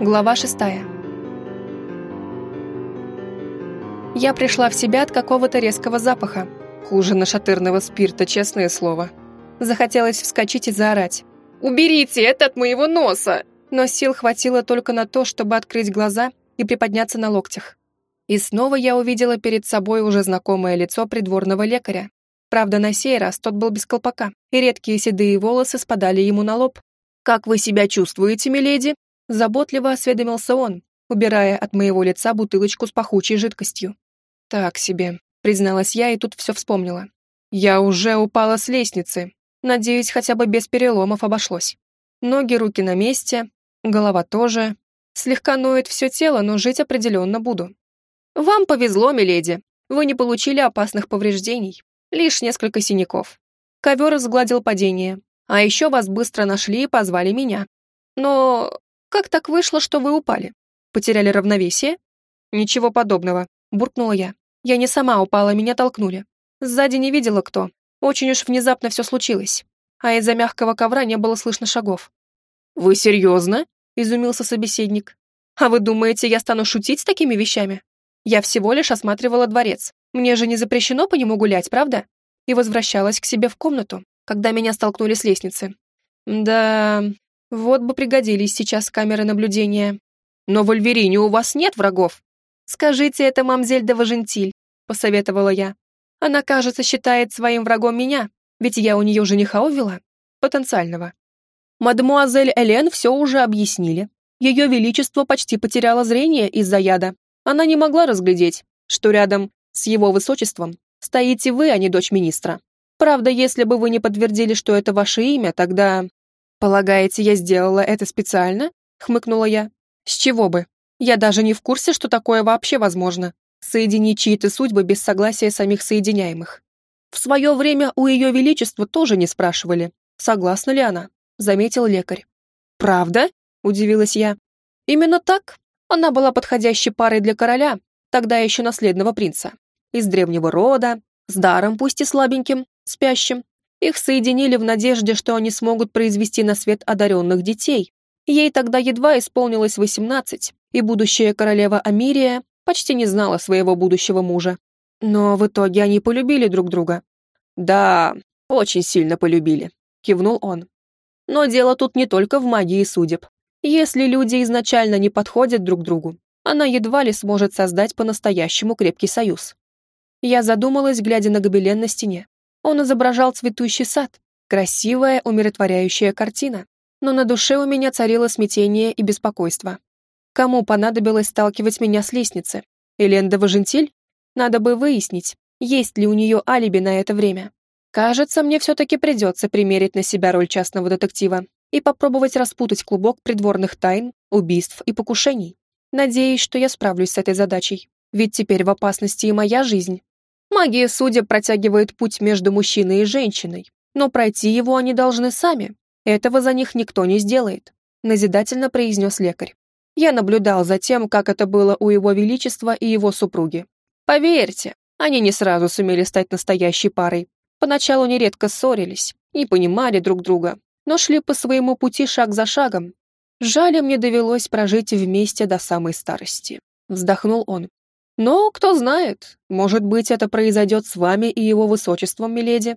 Глава шестая. Я пришла в себя от какого-то резкого запаха. Хуже нашатырного спирта, честное слово. Захотелось вскочить и заорать. «Уберите это от моего носа!» Но сил хватило только на то, чтобы открыть глаза и приподняться на локтях. И снова я увидела перед собой уже знакомое лицо придворного лекаря. Правда, на сей раз тот был без колпака, и редкие седые волосы спадали ему на лоб. «Как вы себя чувствуете, миледи?» Заботливо осведомился он, убирая от моего лица бутылочку с пахучей жидкостью. «Так себе», — призналась я и тут все вспомнила. «Я уже упала с лестницы. Надеюсь, хотя бы без переломов обошлось. Ноги, руки на месте, голова тоже. Слегка ноет все тело, но жить определенно буду. Вам повезло, миледи. Вы не получили опасных повреждений. Лишь несколько синяков. Ковер сгладил падение. А еще вас быстро нашли и позвали меня. Но как так вышло, что вы упали? Потеряли равновесие? Ничего подобного, буркнула я. Я не сама упала, меня толкнули. Сзади не видела кто. Очень уж внезапно все случилось. А из-за мягкого ковра не было слышно шагов. «Вы серьезно?» — изумился собеседник. «А вы думаете, я стану шутить с такими вещами? Я всего лишь осматривала дворец. Мне же не запрещено по нему гулять, правда?» И возвращалась к себе в комнату, когда меня столкнули с лестницы. Да, вот бы пригодились сейчас камеры наблюдения. Но в Альверине у вас нет врагов. Скажите это мамзель де Важентиль, посоветовала я. Она, кажется, считает своим врагом меня, ведь я у нее жениха увела. Потенциального. Мадемуазель Элен все уже объяснили. Ее величество почти потеряло зрение из-за яда. Она не могла разглядеть, что рядом с его высочеством стоите вы, а не дочь министра. Правда, если бы вы не подтвердили, что это ваше имя, тогда «Полагаете, я сделала это специально?» — хмыкнула я. «С чего бы? Я даже не в курсе, что такое вообще возможно. Соединить чьи-то судьбы без согласия самих соединяемых. В свое время у Ее Величества тоже не спрашивали, согласна ли она, заметил лекарь. «Правда?» — удивилась я. «Именно так. Она была подходящей парой для короля, тогда еще наследного принца. Из древнего рода, с даром, пусть и слабеньким, спящим, их соединили в надежде, что они смогут произвести на свет одаренных детей. Ей тогда едва исполнилось 18, и будущая королева Амирия почти не знала своего будущего мужа. Но в итоге они полюбили друг друга. «Да, очень сильно полюбили», — кивнул он. «Но дело тут не только в магии судеб. Если люди изначально не подходят друг другу, она едва ли сможет создать по-настоящему крепкий союз». Я задумалась, глядя на гобелен на стене. Он изображал цветущий сад, красивая, умиротворяющая картина. Но на душе у меня царило смятение и беспокойство. Кому понадобилось сталкивать меня с лестницы? Эленда Важентиль? Надо бы выяснить, есть ли у нее алиби на это время. Кажется, мне все-таки придется примерить на себя роль частного детектива и попробовать распутать клубок придворных тайн, убийств и покушений. Надеюсь, что я справлюсь с этой задачей, ведь теперь в опасности и моя жизнь. Магия судеб протягивает путь между мужчиной и женщиной, но пройти его они должны сами. Этого за них никто не сделает», — назидательно произнес лекарь. Я наблюдал за тем, как это было у его величества и его супруги. Поверьте, они не сразу сумели стать настоящей парой. Поначалу нередко ссорились, не понимали друг друга, но шли по своему пути шаг за шагом. Жаль, мне довелось прожить вместе до самой старости. Вздохнул он. Но, кто знает, может быть, это произойдет с вами и его высочеством, миледи.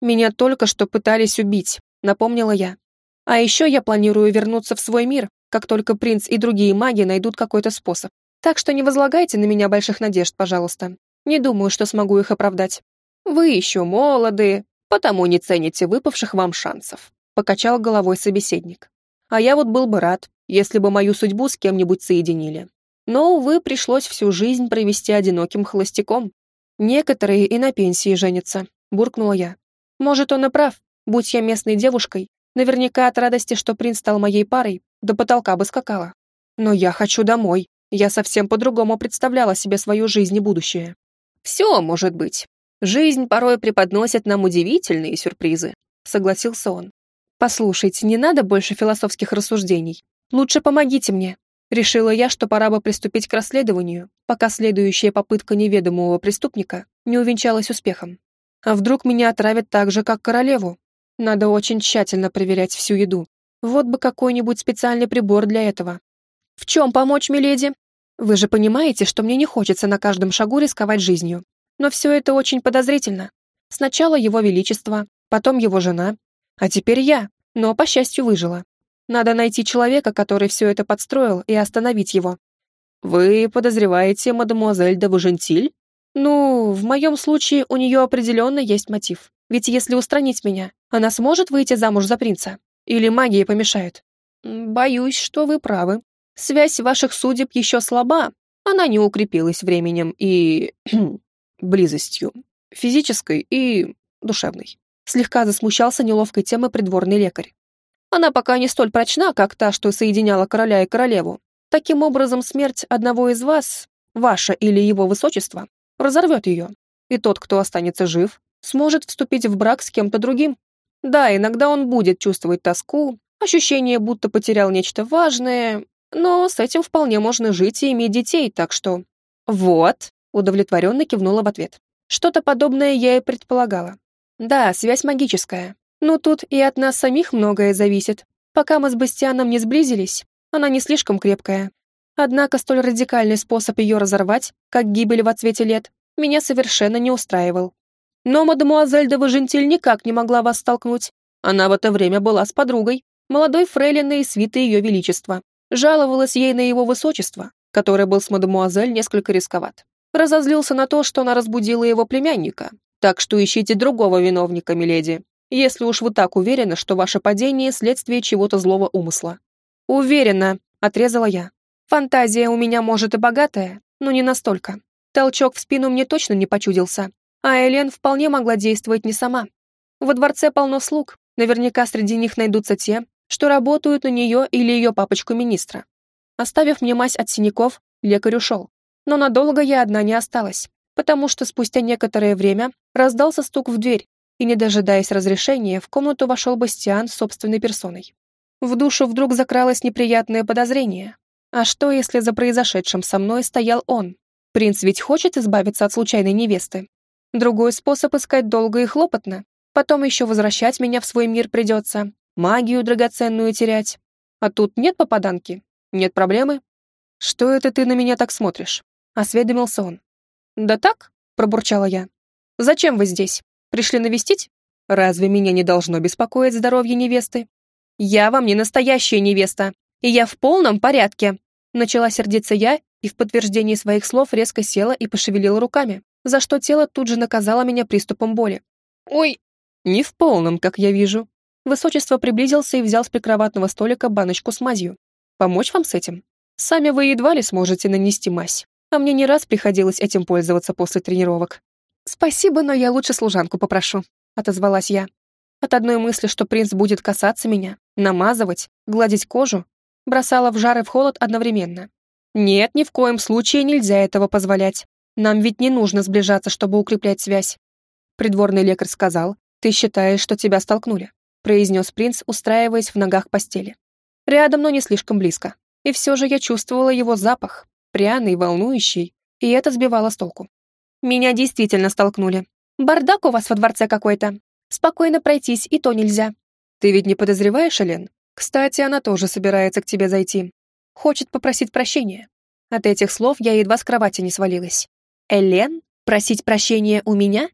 Меня только что пытались убить, напомнила я. А еще я планирую вернуться в свой мир, как только принц и другие маги найдут какой-то способ. Так что не возлагайте на меня больших надежд, пожалуйста. Не думаю, что смогу их оправдать. Вы еще молоды, потому не цените выпавших вам шансов», — покачал головой собеседник. «А я вот был бы рад, если бы мою судьбу с кем-нибудь соединили. Но, увы, пришлось всю жизнь провести одиноким холостяком. Некоторые и на пенсии женятся, буркнула я. Может, он и прав. Будь я местной девушкой, наверняка от радости, что принц стал моей парой, до потолка бы скакала. Но я хочу домой. Я совсем по-другому представляла себе свою жизнь и будущее. Все может быть. Жизнь порой преподносит нам удивительные сюрпризы, согласился он. Послушайте, не надо больше философских рассуждений. Лучше помогите мне. Решила я, что пора бы приступить к расследованию, пока следующая попытка неведомого преступника не увенчалась успехом. А вдруг меня отравят так же, как королеву? Надо очень тщательно проверять всю еду. Вот бы какой-нибудь специальный прибор для этого. «В чем помочь, миледи? Вы же понимаете, что мне не хочется на каждом шагу рисковать жизнью. Но все это очень подозрительно. Сначала его величество, потом его жена, а теперь я, но, по счастью, выжила. Надо найти человека, который все это подстроил, и остановить его. «Вы подозреваете мадемуазель де Вужентиль?» «Ну, в моем случае у нее определенно есть мотив. Ведь если устранить меня, она сможет выйти замуж за принца? Или магия помешает?» «Боюсь, что вы правы. Связь ваших судеб еще слаба. Она не укрепилась временем и... близостью. Физической и душевной». Слегка засмущался неловкой темы придворный лекарь. «Она пока не столь прочна, как та, что соединяла короля и королеву. Таким образом, смерть одного из вас, ваша или его высочества, разорвет ее. И тот, кто останется жив, сможет вступить в брак с кем-то другим. Да, иногда он будет чувствовать тоску, ощущение, будто потерял нечто важное, но с этим вполне можно жить и иметь детей, так что... Вот, удовлетворенно кивнула в ответ. Что-то подобное я и предполагала. Да, связь магическая. Но тут и от нас самих многое зависит. Пока мы с Бастианом не сблизились, она не слишком крепкая. Однако столь радикальный способ ее разорвать, как гибель в отсвете лет, меня совершенно не устраивал. Но мадемуазель де Важентиль никак не могла вас столкнуть. Она в это время была с подругой, молодой фрейлиной и свитой ее величества. Жаловалась ей на его высочество, который был с мадемуазель несколько рисковат. Разозлился на то, что она разбудила его племянника. Так что ищите другого виновника, миледи, если уж вы так уверены, что ваше падение – следствие чего-то злого умысла. Уверена, отрезала я. Фантазия у меня, может, и богатая, но не настолько. Толчок в спину мне точно не почудился, а Элен вполне могла действовать не сама. Во дворце полно слуг, наверняка среди них найдутся те, что работают на нее или ее папочку-министра. Оставив мне мазь от синяков, лекарь ушел. Но надолго я одна не осталась, потому что спустя некоторое время раздался стук в дверь, и, не дожидаясь разрешения, в комнату вошел Бастиан собственной персоной. В душу вдруг закралось неприятное подозрение. А что, если за произошедшим со мной стоял он? Принц ведь хочет избавиться от случайной невесты. Другой способ искать долго и хлопотно. Потом еще возвращать меня в свой мир придется. Магию драгоценную терять. А тут нет попаданки? Нет проблемы? Что это ты на меня так смотришь? Осведомился он. Да так, пробурчала я. Зачем вы здесь? Пришли навестить? Разве меня не должно беспокоить здоровье невесты? Я вам не настоящая невеста, и я в полном порядке. Начала сердиться я и в подтверждении своих слов резко села и пошевелила руками, за что тело тут же наказало меня приступом боли. «Ой!» «Не в полном, как я вижу». Высочество приблизился и взял с прикроватного столика баночку с мазью. «Помочь вам с этим? Сами вы едва ли сможете нанести мазь, а мне не раз приходилось этим пользоваться после тренировок». «Спасибо, но я лучше служанку попрошу», — отозвалась я. От одной мысли, что принц будет касаться меня, намазывать, гладить кожу, бросала в жар и в холод одновременно. Нет, ни в коем случае нельзя этого позволять. Нам ведь не нужно сближаться, чтобы укреплять связь. Придворный лекарь сказал, ты считаешь, что тебя столкнули, произнес принц, устраиваясь в ногах постели. Рядом, но не слишком близко. И все же я чувствовала его запах, пряный, волнующий, и это сбивало с толку. Меня действительно столкнули. Бардак у вас во дворце какой-то. Спокойно пройтись, и то нельзя. Ты ведь не подозреваешь, Элен? Кстати, она тоже собирается к тебе зайти. Хочет попросить прощения. От этих слов я едва с кровати не свалилась. Элен? Просить прощения у меня?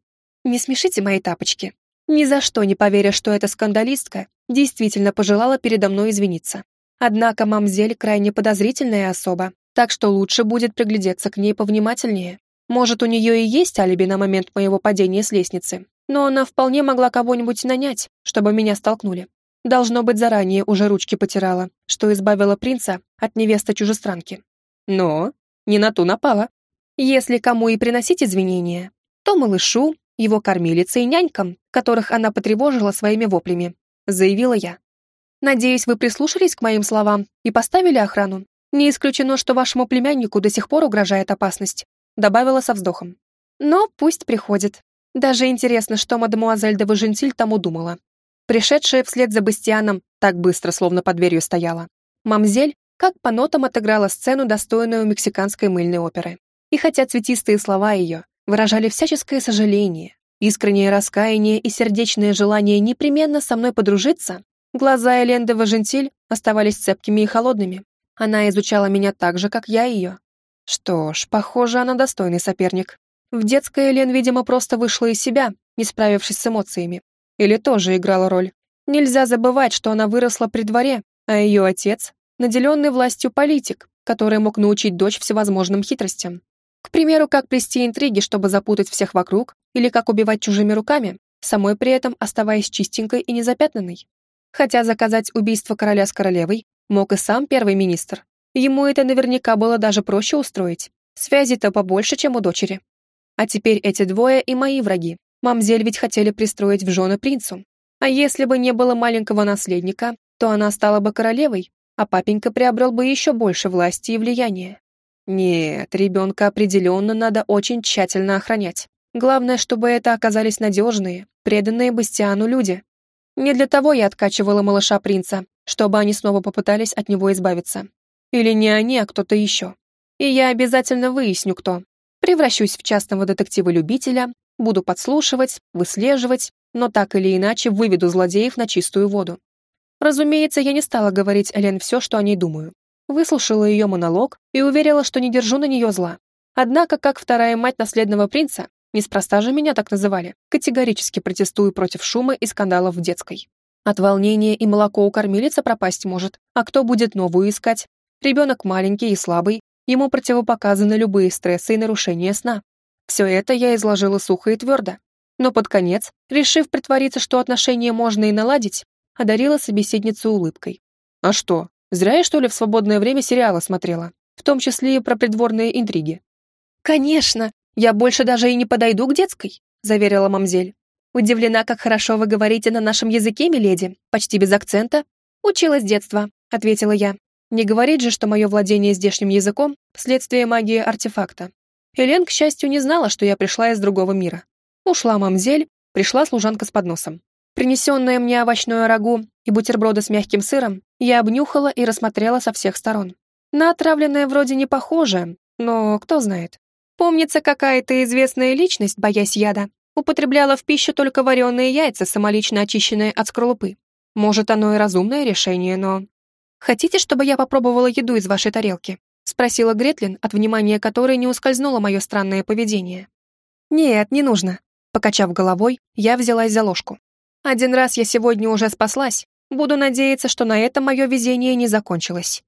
Не смешите мои тапочки. Ни за что не поверя, что эта скандалистка действительно пожелала передо мной извиниться. Однако мамзель крайне подозрительная особа, так что лучше будет приглядеться к ней повнимательнее. Может, у нее и есть алиби на момент моего падения с лестницы, но она вполне могла кого-нибудь нанять, чтобы меня столкнули. Должно быть, заранее уже ручки потирала, что избавила принца от невесты чужестранки. Но не на ту напала. Если кому и приносить извинения, то малышу, его кормилице и нянькам, которых она потревожила своими воплями, заявила я. Надеюсь, вы прислушались к моим словам и поставили охрану. Не исключено, что вашему племяннику до сих пор угрожает опасность, добавила со вздохом. Но пусть приходит. Даже интересно, что мадемуазель де Важентиль тому думала. Пришедшая вслед за Бастианом так быстро, словно под дверью стояла. Мамзель, как по нотам отыграла сцену, достойную мексиканской мыльной оперы. И хотя цветистые слова ее выражали всяческое сожаление, искреннее раскаяние и сердечное желание непременно со мной подружиться, глаза Элен де Важентиль оставались цепкими и холодными. Она изучала меня так же, как я ее. Что ж, похоже, она достойный соперник. В детской Элен, видимо, просто вышла из себя, не справившись с эмоциями. Или тоже играла роль. Нельзя забывать, что она выросла при дворе, а ее отец — наделенный властью политик, который мог научить дочь всевозможным хитростям. К примеру, как плести интриги, чтобы запутать всех вокруг, или как убивать чужими руками, самой при этом оставаясь чистенькой и незапятнанной. Хотя заказать убийство короля с королевой мог и сам первый министр. Ему это наверняка было даже проще устроить. Связи-то побольше, чем у дочери. А теперь эти двое и мои враги. Мамзель ведь хотели пристроить в жены принцу. А если бы не было маленького наследника, то она стала бы королевой, а папенька приобрел бы еще больше власти и влияния. Нет, ребенка определенно надо очень тщательно охранять. Главное, чтобы это оказались надежные, преданные Бастиану люди. Не для того я откачивала малыша принца, чтобы они снова попытались от него избавиться. Или не они, а кто-то еще. И я обязательно выясню, кто. Превращусь в частного детектива-любителя, буду подслушивать, выслеживать, но так или иначе выведу злодеев на чистую воду. Разумеется, я не стала говорить Элен все, что о ней думаю. Выслушала ее монолог и уверила, что не держу на нее зла. Однако, как вторая мать наследного принца, неспроста же меня так называли, категорически протестую против шума и скандалов в детской. От волнения и молоко у кормилицы пропасть может, а кто будет новую искать? Ребенок маленький и слабый, ему противопоказаны любые стрессы и нарушения сна. Все это я изложила сухо и твердо. Но под конец, решив притвориться, что отношения можно и наладить, одарила собеседницу улыбкой. «А что, зря я, что ли, в свободное время сериалы смотрела, в том числе и про придворные интриги?» «Конечно, я больше даже и не подойду к детской», заверила мамзель. «Удивлена, как хорошо вы говорите на нашем языке, миледи, почти без акцента». «Училась с детства», — ответила я. Не говорить же, что мое владение здешним языком — следствие магии артефакта. Элен, к счастью, не знала, что я пришла из другого мира. Ушла мамзель, пришла служанка с подносом. Принесенное мне овощное рагу и бутерброды с мягким сыром я обнюхала и рассмотрела со всех сторон. На отравленное вроде не похоже, но кто знает. Помнится, какая-то известная личность, боясь яда, употребляла в пищу только вареные яйца, самолично очищенные от скорлупы. Может, оно и разумное решение, но «Хотите, чтобы я попробовала еду из вашей тарелки?» — спросила Гретлин, от внимания которой не ускользнуло мое странное поведение. «Нет, не нужно». Покачав головой, я взялась за ложку. «Один раз я сегодня уже спаслась. Буду надеяться, что на этом мое везение не закончилось».